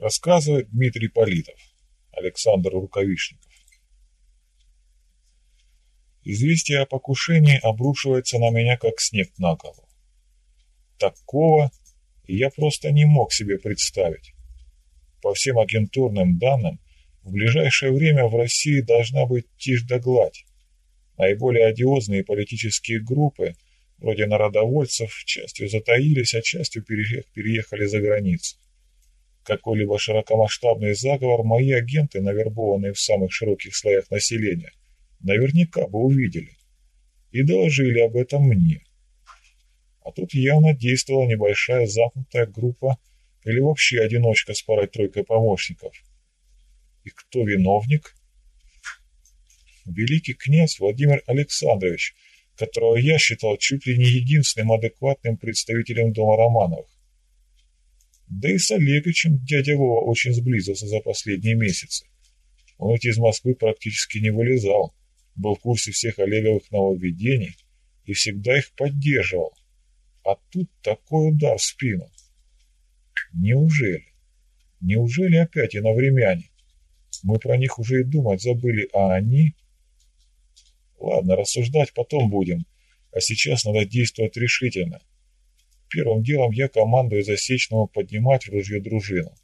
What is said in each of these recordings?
Рассказывает Дмитрий Политов, Александр Рукавишников. Известие о покушении обрушивается на меня, как снег на голову. Такого я просто не мог себе представить. По всем агентурным данным, в ближайшее время в России должна быть тишь да гладь. Наиболее одиозные политические группы, вроде народовольцев, частью затаились, а частью переехали за границу. Какой-либо широкомасштабный заговор мои агенты, навербованные в самых широких слоях населения, наверняка бы увидели и доложили об этом мне. А тут явно действовала небольшая замкнутая группа или вообще одиночка с парой-тройкой помощников. И кто виновник? Великий князь Владимир Александрович, которого я считал чуть ли не единственным адекватным представителем дома Романовых. Да и с Олеговичем дядя Вова очень сблизился за последние месяцы. Он ведь из Москвы практически не вылезал был в курсе всех Олеговых нововведений и всегда их поддерживал. А тут такой удар в спину. Неужели? Неужели опять иновремяне? Мы про них уже и думать забыли, а они... Ладно, рассуждать потом будем, а сейчас надо действовать решительно. Первым делом я командую засечному поднимать ружье дружину.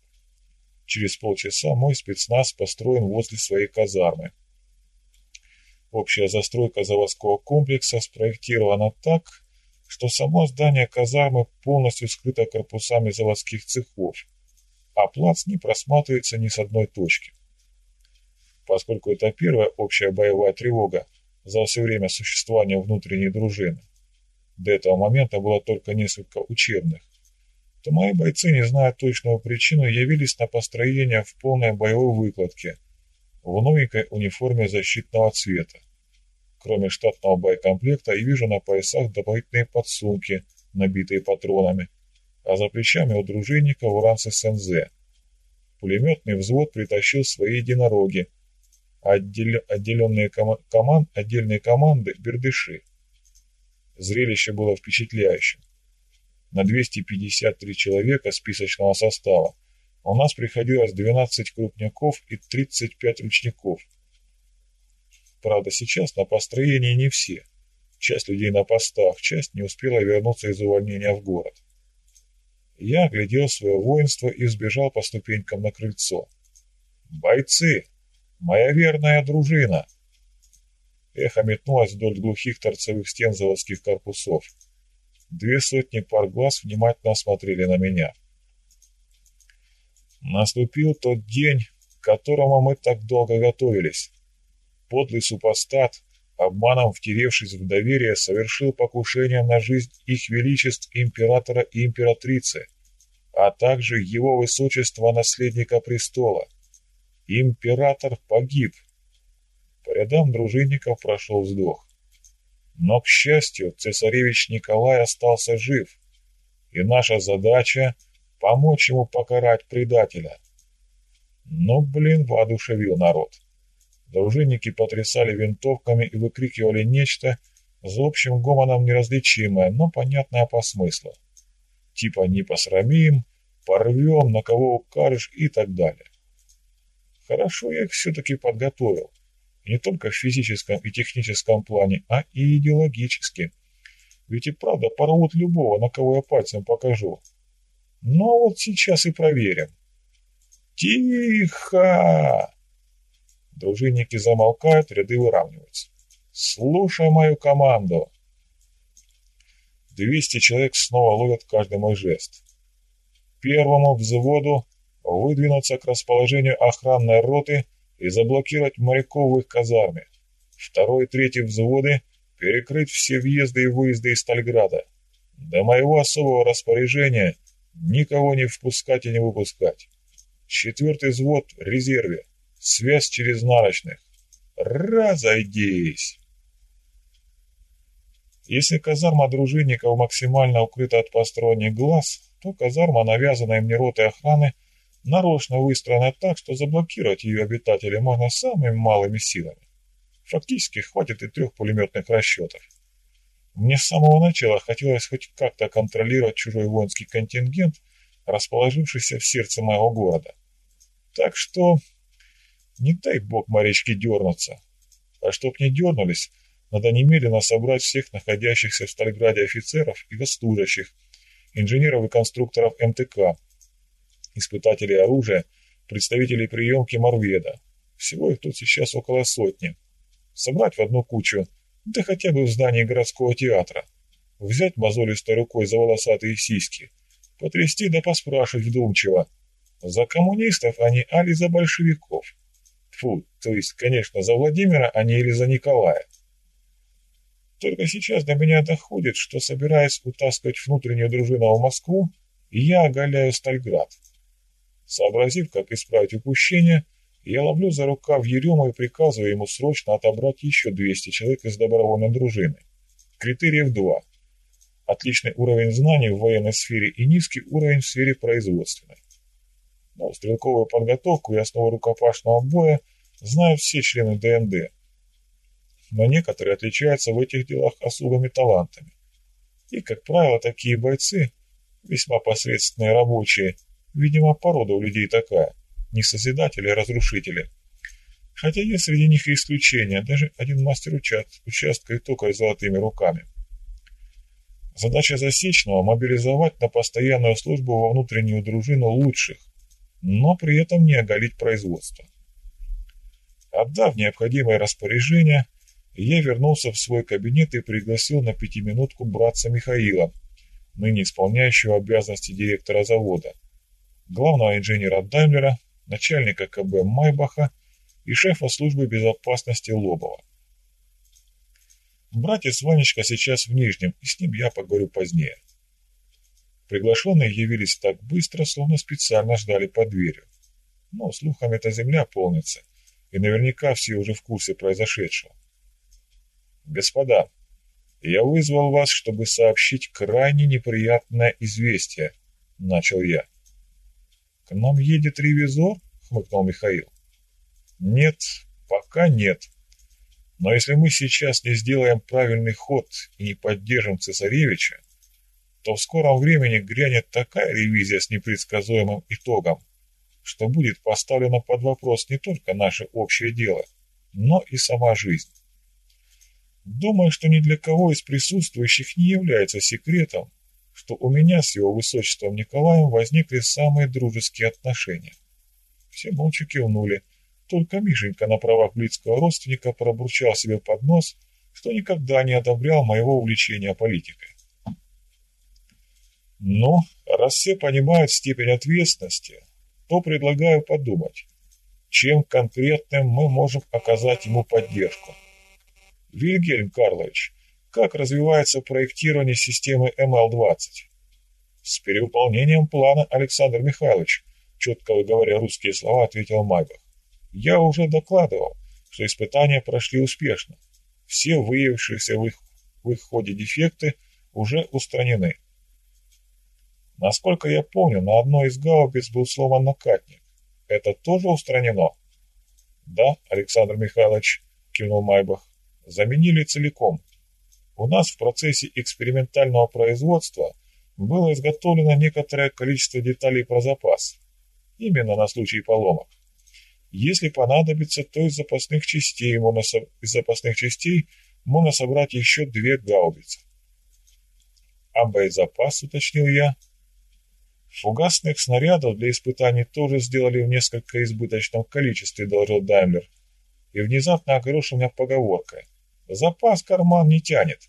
Через полчаса мой спецназ построен возле своей казармы. Общая застройка заводского комплекса спроектирована так, что само здание казармы полностью скрыто корпусами заводских цехов, а плац не просматривается ни с одной точки. Поскольку это первая общая боевая тревога за все время существования внутренней дружины, до этого момента было только несколько учебных, то мои бойцы, не зная точного причину, явились на построение в полной боевой выкладке, в новенькой униформе защитного цвета, Кроме штатного боекомплекта, и вижу на поясах дополнительные подсумки, набитые патронами, а за плечами у дружинника уранцы СНЗ. Пулеметный взвод притащил свои единороги, отдел... отделенные ком... команд... отдельные команды — бердыши. Зрелище было впечатляющим. На 253 человека списочного состава у нас приходилось 12 крупняков и 35 ручников — Правда, сейчас на построении не все. Часть людей на постах, часть не успела вернуться из увольнения в город. Я оглядел свое воинство и сбежал по ступенькам на крыльцо. «Бойцы! Моя верная дружина!» Эхо метнулось вдоль глухих торцевых стен заводских корпусов. Две сотни пар глаз внимательно смотрели на меня. Наступил тот день, к которому мы так долго готовились. Подлый супостат, обманом втеревшись в доверие, совершил покушение на жизнь их величеств императора и императрицы, а также его высочества наследника престола. Император погиб. По рядам дружинников прошел вздох. Но, к счастью, цесаревич Николай остался жив, и наша задача — помочь ему покарать предателя. Ну, блин, воодушевил народ. Дружинники потрясали винтовками и выкрикивали нечто за общим гомоном неразличимое, но понятное по смыслу. Типа «не посрамим», «порвем», «на кого укажешь» и так далее. Хорошо я их все-таки подготовил. Не только в физическом и техническом плане, а и идеологически. Ведь и правда порвут любого, на кого я пальцем покажу. Но вот сейчас и проверим. «Тихо!» Дружинники замолкают, ряды выравниваются. «Слушай мою команду!» Двести человек снова ловят каждый мой жест. Первому взводу выдвинуться к расположению охранной роты и заблокировать моряков в их казарме. Второй и третий взводы перекрыть все въезды и выезды из Стальграда. До моего особого распоряжения никого не впускать и не выпускать. Четвертый взвод в резерве. Связь через нарочных. Разойдись! Если казарма дружинников максимально укрыта от посторонних глаз, то казарма, навязанная мне ротой охраны, нарочно выстроена так, что заблокировать ее обитателей можно самыми малыми силами. Фактически хватит и трех пулеметных расчетов. Мне с самого начала хотелось хоть как-то контролировать чужой воинский контингент, расположившийся в сердце моего города – Так что не дай бог морячки дернутся. А чтоб не дернулись, надо немедленно собрать всех находящихся в Стальграде офицеров и госслужащих, инженеров и конструкторов МТК, испытателей оружия, представителей приемки Морведа. Всего их тут сейчас около сотни. Собрать в одну кучу, да хотя бы в здании городского театра. Взять мозолистой рукой за волосатые сиськи, потрясти да поспрашивать вдумчиво. За коммунистов они, али за большевиков? Фу, то есть, конечно, за Владимира, а не или за Николая. Только сейчас до меня доходит, что, собираясь утаскивать внутреннюю дружину в Москву, я оголяю Стальград. Сообразив, как исправить упущение, я ловлю за рукав Ерема и приказываю ему срочно отобрать еще 200 человек из добровольной дружины. Критериев два. Отличный уровень знаний в военной сфере и низкий уровень в сфере производственной. Но стрелковую подготовку и основу рукопашного боя знают все члены ДНД, но некоторые отличаются в этих делах особыми талантами. И, как правило, такие бойцы, весьма посредственные рабочие, видимо, порода у людей такая, не созидатели, а разрушители. Хотя есть среди них и исключения, даже один мастер участ, участка и с золотыми руками. Задача засечного – мобилизовать на постоянную службу во внутреннюю дружину лучших, но при этом не оголить производство. Отдав необходимое распоряжение, я вернулся в свой кабинет и пригласил на пятиминутку братца Михаила, ныне исполняющего обязанности директора завода, главного инженера Даймлера, начальника КБ Майбаха и шефа службы безопасности Лобова. Братец Ванечка сейчас в Нижнем, и с ним я поговорю позднее. Приглашенные явились так быстро, словно специально ждали под дверью. Но слухами эта земля полнится, и наверняка все уже в курсе произошедшего. «Господа, я вызвал вас, чтобы сообщить крайне неприятное известие», — начал я. «К нам едет ревизор?» — хмыкнул Михаил. «Нет, пока нет. Но если мы сейчас не сделаем правильный ход и не поддержим цесаревича, то в скором времени грянет такая ревизия с непредсказуемым итогом, что будет поставлено под вопрос не только наше общее дело, но и сама жизнь. Думаю, что ни для кого из присутствующих не является секретом, что у меня с его высочеством Николаем возникли самые дружеские отношения. Все молча кивнули, только Мишенька на правах близкого родственника пробурчал себе под нос, что никогда не одобрял моего увлечения политикой. Но, раз все понимают степень ответственности, то предлагаю подумать, чем конкретным мы можем оказать ему поддержку. Вильгельм Карлович, как развивается проектирование системы МЛ-20? С перевыполнением плана, Александр Михайлович, четко выговоря русские слова, ответил Майбах. Я уже докладывал, что испытания прошли успешно. Все выявившиеся в их, в их ходе дефекты уже устранены. Насколько я помню, на одной из гаубиц был сломан накатник. Это тоже устранено? Да, Александр Михайлович, кивнул Майбах. Заменили целиком. У нас в процессе экспериментального производства было изготовлено некоторое количество деталей про запас. Именно на случай поломок. Если понадобится, то из запасных частей можно, из запасных частей можно собрать еще две гаубицы. А боезапас, уточнил я, Фугасных снарядов для испытаний тоже сделали в несколько избыточном количестве, доложил Даймлер. И внезапно огорошил меня поговоркой. Запас карман не тянет.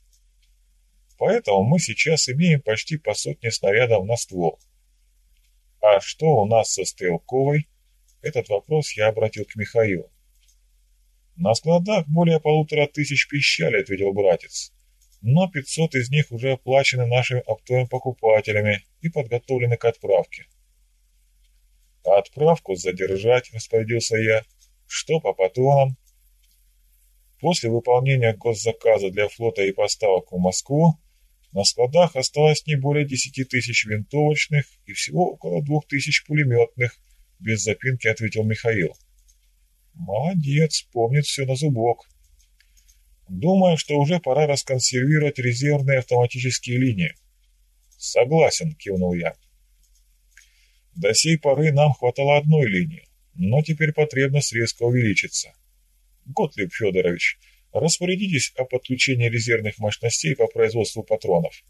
Поэтому мы сейчас имеем почти по сотне снарядов на ствол. А что у нас со стрелковой? Этот вопрос я обратил к Михаилу. На складах более полутора тысяч пищали, ответил братец но 500 из них уже оплачены нашими оптовыми покупателями и подготовлены к отправке. А отправку задержать, распорядился я. Что по патронам? После выполнения госзаказа для флота и поставок в Москву на складах осталось не более 10 тысяч винтовочных и всего около 2 тысяч пулеметных, без запинки ответил Михаил. Молодец, помнит все на зубок. Думаю, что уже пора расконсервировать резервные автоматические линии. Согласен, кивнул я. До сей поры нам хватало одной линии, но теперь потребность резко увеличится. Готлиб Федорович, распорядитесь о подключении резервных мощностей по производству патронов.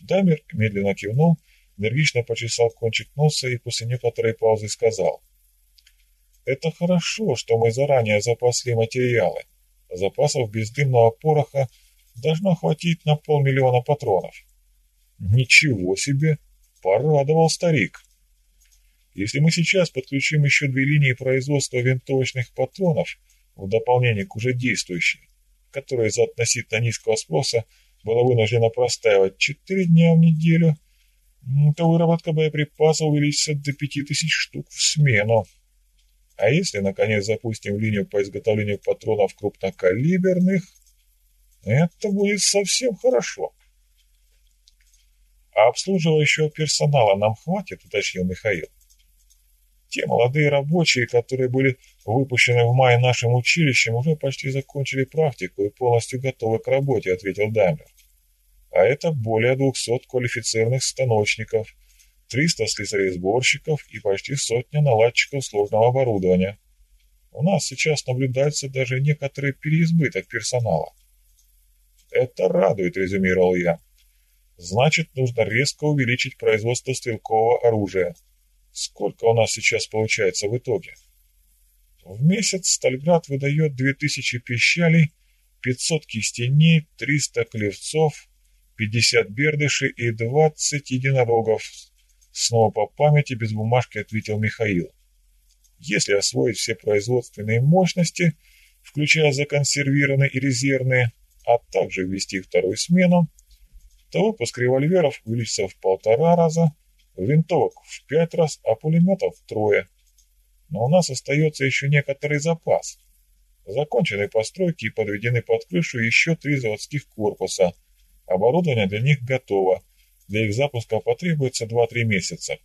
Дамер медленно кивнул, энергично почесал кончик носа и после некоторой паузы сказал. «Это хорошо, что мы заранее запасли материалы. Запасов бездымного пороха должно хватить на полмиллиона патронов». «Ничего себе!» — порадовал старик. «Если мы сейчас подключим еще две линии производства винтовочных патронов в дополнение к уже действующей, которые из-за относительно низкого спроса было вынуждено простаивать четыре дня в неделю, то выработка боеприпасов увеличится до пяти тысяч штук в смену. А если, наконец, запустим линию по изготовлению патронов крупнокалиберных, это будет совсем хорошо. А обслуживающего персонала нам хватит, уточнил Михаил. Те молодые рабочие, которые были выпущены в мае нашим училищем, уже почти закончили практику и полностью готовы к работе, ответил Даймлер. А это более 200 квалифицированных станочников, 300 слесарей-сборщиков и почти сотня наладчиков сложного оборудования. У нас сейчас наблюдается даже некоторый переизбыток персонала. Это радует, резюмировал я. Значит, нужно резко увеличить производство стрелкового оружия. Сколько у нас сейчас получается в итоге? В месяц Стальград выдает 2000 пищалей, 500 кистеней, 300 клевцов, 50 бердышей и 20 единорогов. Снова по памяти без бумажки ответил Михаил. Если освоить все производственные мощности, включая законсервированные и резервные, а также ввести вторую смену, то выпуск револьверов увеличится в полтора раза, винтовок в пять раз, а пулеметов втрое. Но у нас остается еще некоторый запас. Закончены постройки и подведены под крышу еще три заводских корпуса. Оборудование для них готово. Для их запуска потребуется 2-3 месяца.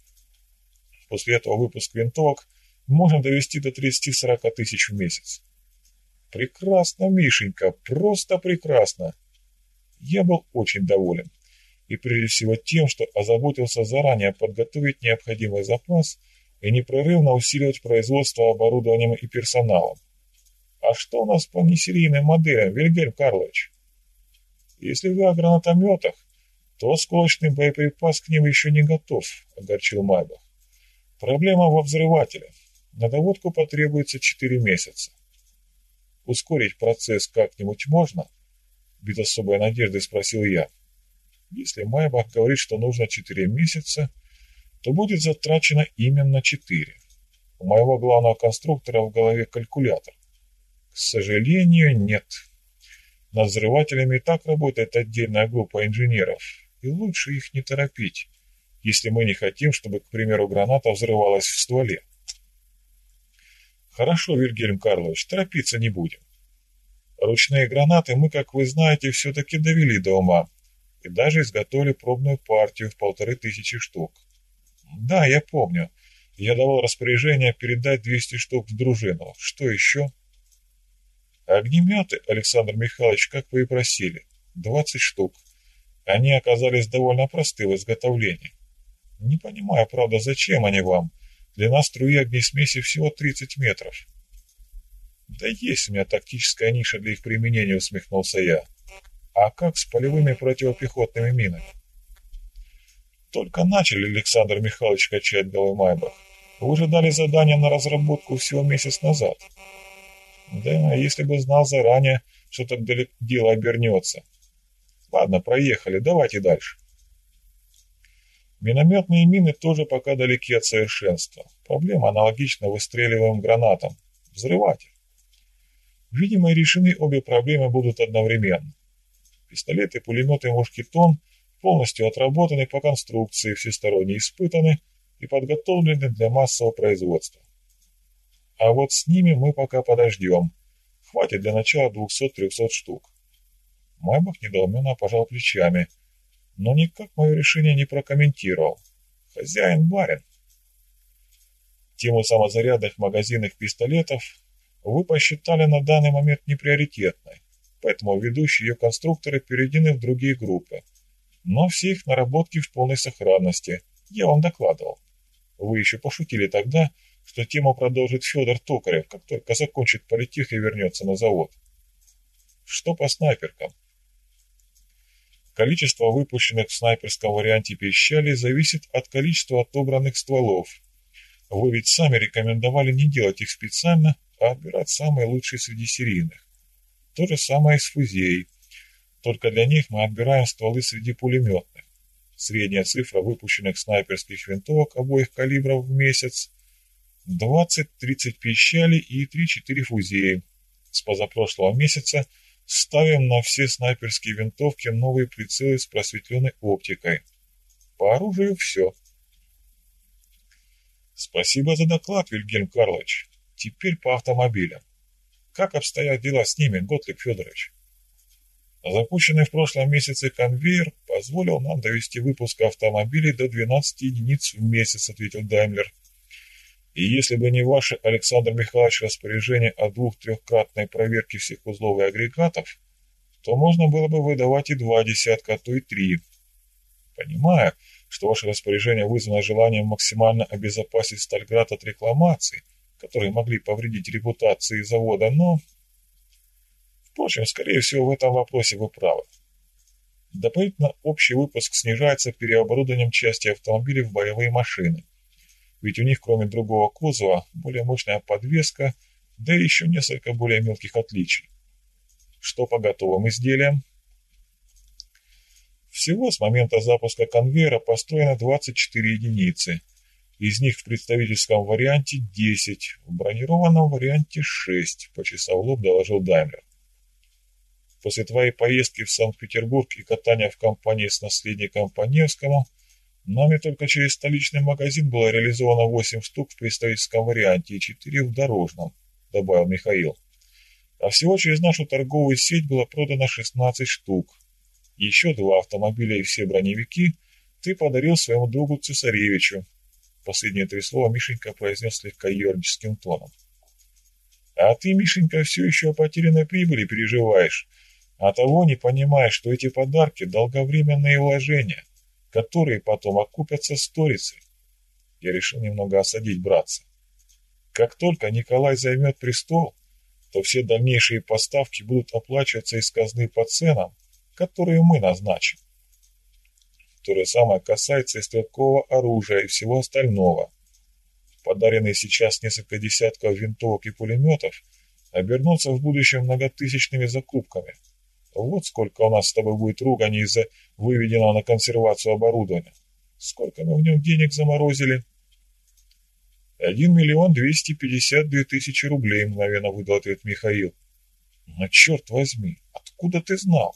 После этого выпуск винтовок можно довести до 30-40 тысяч в месяц. Прекрасно, Мишенька, просто прекрасно. Я был очень доволен. И прежде всего тем, что озаботился заранее подготовить необходимый запас и непрерывно усиливать производство оборудованием и персоналом. А что у нас по несерийным моделям, Вильгельм Карлович? Если вы о гранатометах, то осколочный боеприпас к ним еще не готов, огорчил Майбах. Проблема во взрывателе. На доводку потребуется 4 месяца. Ускорить процесс как-нибудь можно? Без особой надежды спросил я. Если Майбах говорит, что нужно 4 месяца, то будет затрачено именно 4. У моего главного конструктора в голове калькулятор. К сожалению, нет. Над взрывателями и так работает отдельная группа инженеров, и лучше их не торопить, если мы не хотим, чтобы, к примеру, граната взрывалась в стволе. Хорошо, Вильгельм Карлович, торопиться не будем. Ручные гранаты мы, как вы знаете, все-таки довели до ума и даже изготовили пробную партию в полторы тысячи штук. Да, я помню. Я давал распоряжение передать 200 штук в дружину. Что еще? Огнеметы, Александр Михайлович, как вы и просили. 20 штук. Они оказались довольно просты в изготовлении. Не понимаю, правда, зачем они вам? Длина струи огнесмеси всего 30 метров. Да есть у меня тактическая ниша для их применения, усмехнулся я. А как с полевыми противопехотными минами? Только начали, Александр Михайлович, качать головой Майбах. Вы уже дали задание на разработку всего месяц назад. Да, если бы знал заранее, что так дело обернется. Ладно, проехали, давайте дальше. Минометные мины тоже пока далеки от совершенства. Проблема аналогична выстреливаемым гранатам. Взрыватель. Видимо, решены обе проблемы будут одновременно. Пистолеты, пулеметы «Мушкетон» полностью отработаны по конструкции, всесторонне испытаны и подготовлены для массового производства. А вот с ними мы пока подождем. Хватит для начала 200-300 штук. Майбах недоуменно пожал плечами, но никак мое решение не прокомментировал. Хозяин барин. Тему самозарядных магазинных пистолетов вы посчитали на данный момент неприоритетной, поэтому ведущие ее конструкторы переведены в другие группы. Но все их наработки в полной сохранности, я вам докладывал. Вы еще пошутили тогда, что тему продолжит Федор Токарев, как только закончит политех и вернется на завод. Что по снайперкам? Количество выпущенных в снайперском варианте пищали зависит от количества отобранных стволов. Вы ведь сами рекомендовали не делать их специально, а отбирать самые лучшие среди серийных. То же самое и с фузеей. Только для них мы отбираем стволы среди пулеметных. Средняя цифра выпущенных снайперских винтовок обоих калибров в месяц 20-30 пищали и 3-4 фузеи. С позапрошлого месяца ставим на все снайперские винтовки новые прицелы с просветленной оптикой. По оружию все. Спасибо за доклад, Вильгельм Карлович. Теперь по автомобилям. Как обстоят дела с ними, Готлиб Федорович? Запущенный в прошлом месяце конвейер позволил нам довести выпуск автомобилей до 12 единиц в месяц, ответил Даймлер. И если бы не ваше, Александр Михайлович, распоряжение о двух-трехкратной проверке всех узлов и агрегатов, то можно было бы выдавать и два десятка, а то и три. Понимая, что ваше распоряжение вызвано желанием максимально обезопасить Стальград от рекламаций, которые могли повредить репутации завода, но... Впрочем, скорее всего, в этом вопросе вы правы. Дополнительно общий выпуск снижается переоборудованием части автомобилей в боевые машины ведь у них кроме другого кузова более мощная подвеска, да и еще несколько более мелких отличий. Что по готовым изделиям? Всего с момента запуска конвейера построено 24 единицы. Из них в представительском варианте 10, в бронированном варианте 6, почесав лоб доложил Даймлер. После твоей поездки в Санкт-Петербург и катания в компании с наследником по Невскому – Нами только через столичный магазин было реализовано 8 штук в представительском варианте и 4 в дорожном, добавил Михаил. А всего через нашу торговую сеть было продано 16 штук. Еще два автомобиля и все броневики ты подарил своему другу Цесаревичу. Последние три слова Мишенька произнес слегка ерническим тоном. А ты, Мишенька, все еще о потерянной прибыли переживаешь, а того не понимаешь, что эти подарки – долговременные вложения которые потом окупятся сторицей. Я решил немного осадить братца. Как только Николай займет престол, то все дальнейшие поставки будут оплачиваться из казны по ценам, которые мы назначим. То же самое касается и стрелкового оружия и всего остального. Подаренные сейчас несколько десятков винтовок и пулеметов обернутся в будущем многотысячными закупками – вот сколько у нас с тобой будет ругани из-за выведенного на консервацию оборудования. Сколько мы в нем денег заморозили? Один миллион двести пятьдесят две тысячи рублей, мгновенно выдал ответ Михаил. Но черт возьми, откуда ты знал?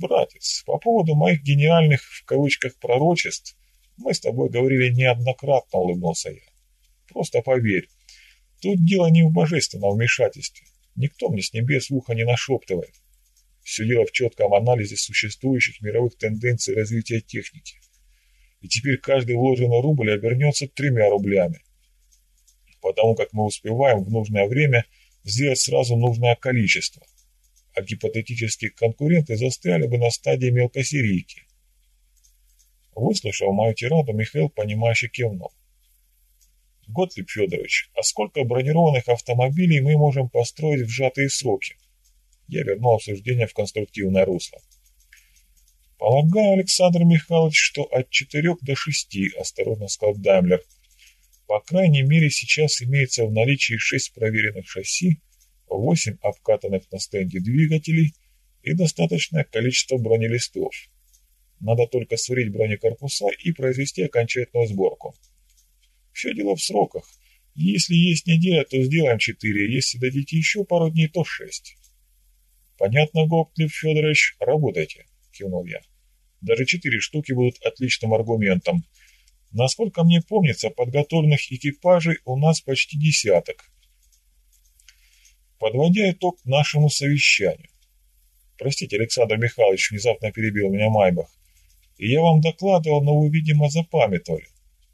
Братец, по поводу моих гениальных, в кавычках, пророчеств, мы с тобой говорили неоднократно, улыбнулся я. Просто поверь, тут дело не в божественном вмешательстве. Никто мне с небес в ухо не нашептывает. Все дело в четком анализе существующих мировых тенденций развития техники. И теперь каждый вложенный рубль обернется тремя рублями. Потому как мы успеваем в нужное время сделать сразу нужное количество. А гипотетические конкуренты застряли бы на стадии мелкосерийки. Выслушав мою тираду, Михаил, понимающе кивнул. Готлиб Федорович, а сколько бронированных автомобилей мы можем построить в сжатые сроки? Я вернул обсуждение в конструктивное русло. Полагаю, Александр Михайлович, что от четырех до шести, осторожно сказал Даймлер. По крайней мере, сейчас имеется в наличии шесть проверенных шасси, восемь обкатанных на стенде двигателей и достаточное количество бронелистов. Надо только сварить бронекорпуса и произвести окончательную сборку. Все дело в сроках. Если есть неделя, то сделаем четыре, если дадите еще пару дней, то шесть. Понятно, Гоптлев Федорович, работайте, кивнул я. Даже четыре штуки будут отличным аргументом. Насколько мне помнится, подготовленных экипажей у нас почти десяток. Подводя итог нашему совещанию. Простите, Александр Михайлович, внезапно перебил меня Майбах. И я вам докладывал, но вы, видимо, запамятовали.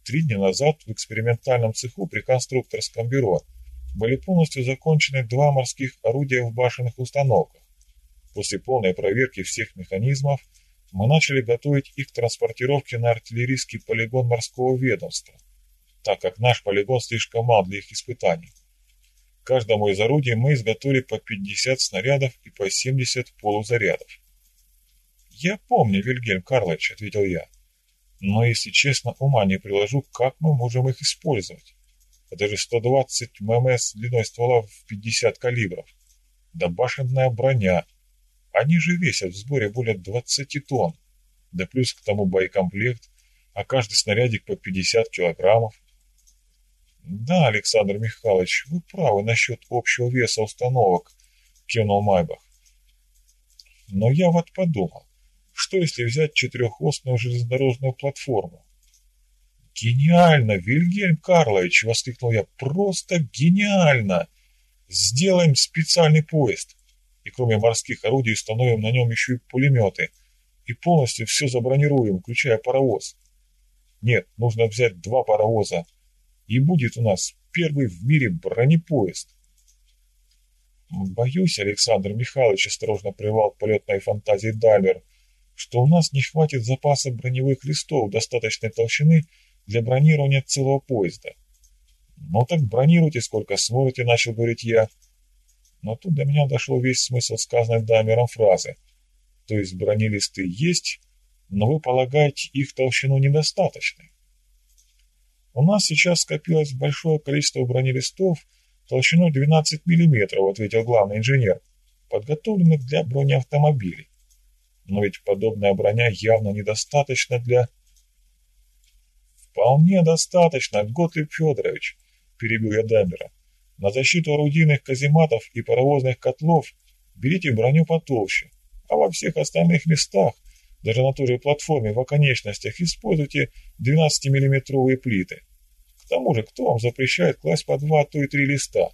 Три дня назад в экспериментальном цеху при конструкторском бюро были полностью закончены два морских орудия в башенных установках. После полной проверки всех механизмов мы начали готовить их к транспортировке на артиллерийский полигон морского ведомства. так как наш полигон слишком мал для их испытаний. Каждому из орудий мы изготовили по 50 снарядов и по 70 полузарядов. «Я помню, Вильгельм Карлович», — ответил я. «Но, если честно, ума не приложу, как мы можем их использовать. Это же 120 ММС длиной ствола в 50 калибров. Да башенная броня. Они же весят в сборе более 20 тонн. Да плюс к тому боекомплект, а каждый снарядик по 50 килограммов. Да, Александр Михайлович, вы правы насчет общего веса установок, кивнул Майбах. Но я вот подумал, что если взять четырехосную железнодорожную платформу? Гениально, Вильгельм Карлович, воскликнул я, просто гениально! Сделаем специальный поезд. И кроме морских орудий установим на нем еще и пулеметы. И полностью все забронируем, включая паровоз. Нет, нужно взять два паровоза, и будет у нас первый в мире бронепоезд. Боюсь, Александр Михайлович осторожно прервал полетной фантазии Дайлер, что у нас не хватит запаса броневых листов достаточной толщины для бронирования целого поезда. Ну так бронируйте сколько сможете, начал говорить я. Но тут до меня дошел весь смысл сказанной Даймером фразы. То есть бронелисты есть, но вы полагаете их толщину недостаточной. У нас сейчас скопилось большое количество бронелистов толщиной 12 мм, ответил главный инженер, подготовленных для бронеавтомобилей. Но ведь подобная броня явно недостаточна для... Вполне достаточно, Готлиб Федорович, перебил я Дамбера. На защиту орудийных казематов и паровозных котлов берите броню потолще, а во всех остальных местах даже на той же платформе в оконечностях используйте 12-миллиметровые плиты. К тому же, кто вам запрещает класть по два, а и три листа?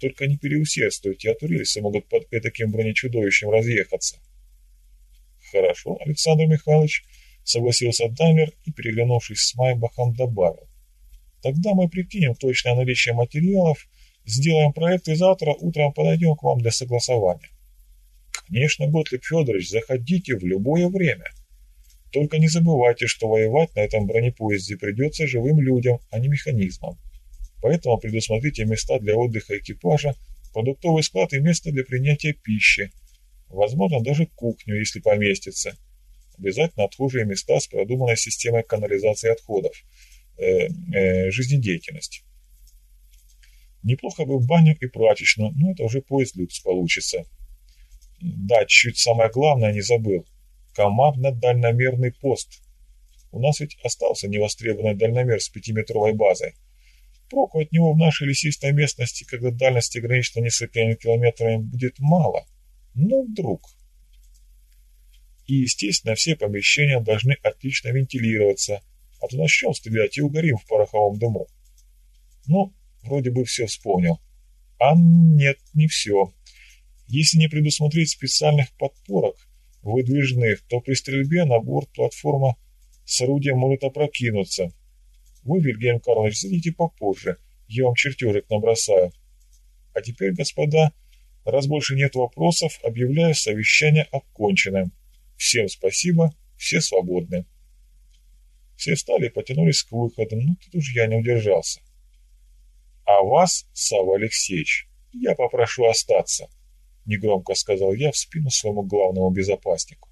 Только не переусердствуйте, а то рельсы могут под таким бронечудовищем разъехаться. Хорошо, Александр Михайлович, согласился Даймер и, переглянувшись с Майбахом, добавил. Тогда мы прикинем точное наличие материалов, сделаем проект и завтра утром подойдем к вам для согласования. Конечно, Готлиб Федорович, заходите в любое время. Только не забывайте, что воевать на этом бронепоезде придется живым людям, а не механизмам. Поэтому предусмотрите места для отдыха экипажа, продуктовый склад и место для принятия пищи. Возможно, даже кухню, если поместится. Обязательно отхожие места с продуманной системой канализации отходов. Э, э, жизнедеятельности. Неплохо бы баню и прачечную, но это уже поезд люкс получится. Да, чуть самое главное не забыл. Командно-дальномерный пост. У нас ведь остался невостребованный дальномер с пятиметровой базой. Проку от него в нашей лесистой местности, когда дальность ограничена несколькими километрами, будет мало. Ну, вдруг. И, естественно, все помещения должны отлично вентилироваться, а то начнем стрелять и угорим в пороховом дыму. Ну, вроде бы все вспомнил. А нет, не все. Если не предусмотреть специальных подпорок, выдвижных, то при стрельбе на борт платформа с орудием может опрокинуться. Вы, Вильгельм Карлович, сидите попозже, я вам чертежик набросаю. А теперь, господа, раз больше нет вопросов, объявляю совещание оконченным. Всем спасибо, все свободны. Все встали и потянулись к выходу, но тут уж я не удержался. А вас, Савва Алексеевич, я попрошу остаться. — негромко сказал я в спину своему главному безопаснику.